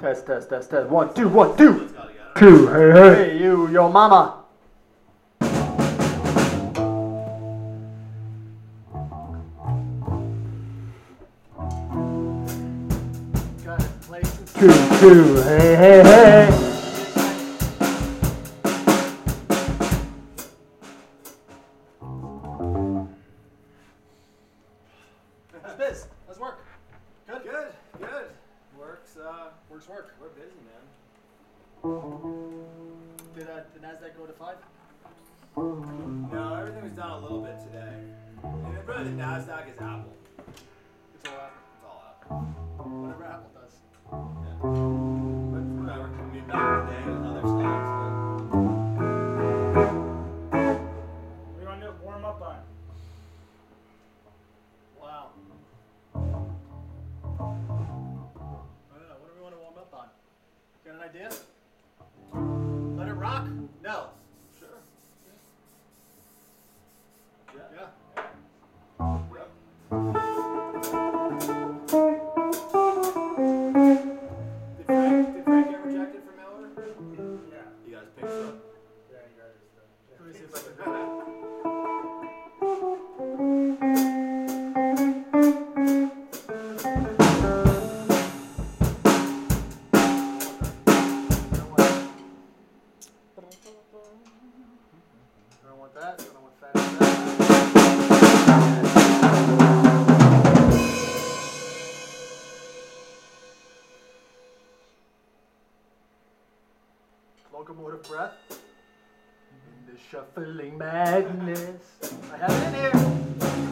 Test, test, test, test. One, two, one, two. Let's go together. Two. Hey, hey. Hey, you, your mama. Got it. Places. Two, two. Hey, hey, hey. Works work. we're busy, man. Did uh, the Nasdaq go to five? No, everything was down a little bit today. And then really the NASDAQ is Apple. It's all out. It's all Apple. Whatever Apple does. Yeah. Idea? Let it rock? No. sure. Yeah. Did Frank, did Frank get rejected from Miller? Yeah. You guys picked up. Yeah, you Locomotive breath. In the shuffling madness. I have it in here.